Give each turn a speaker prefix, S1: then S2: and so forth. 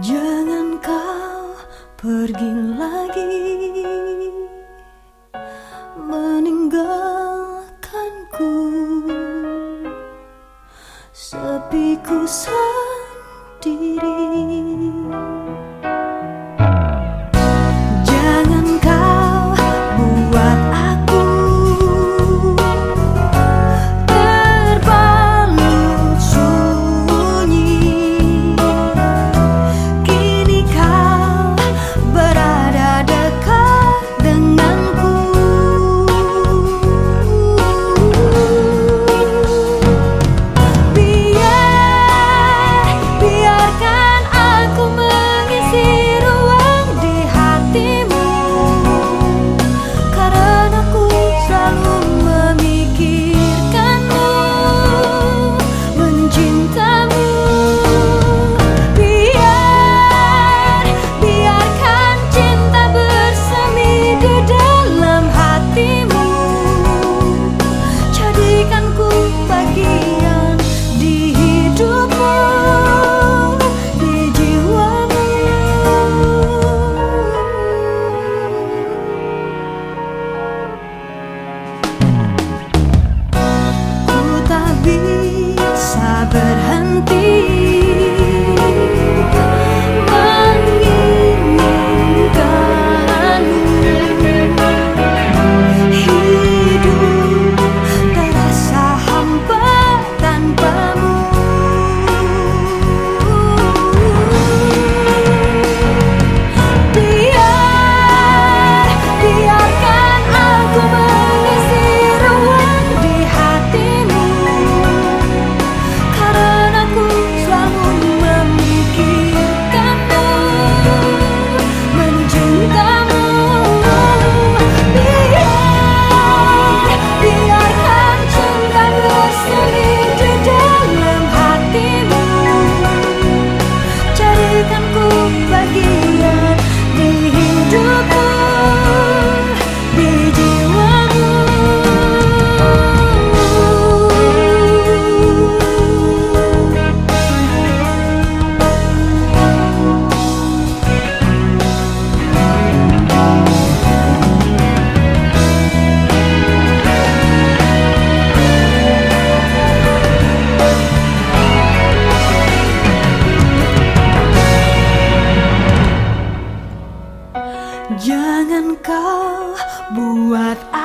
S1: Jangan kau pergi lagi. Meninggalkanku. Sepiku sendiri. Jangan kau buat aku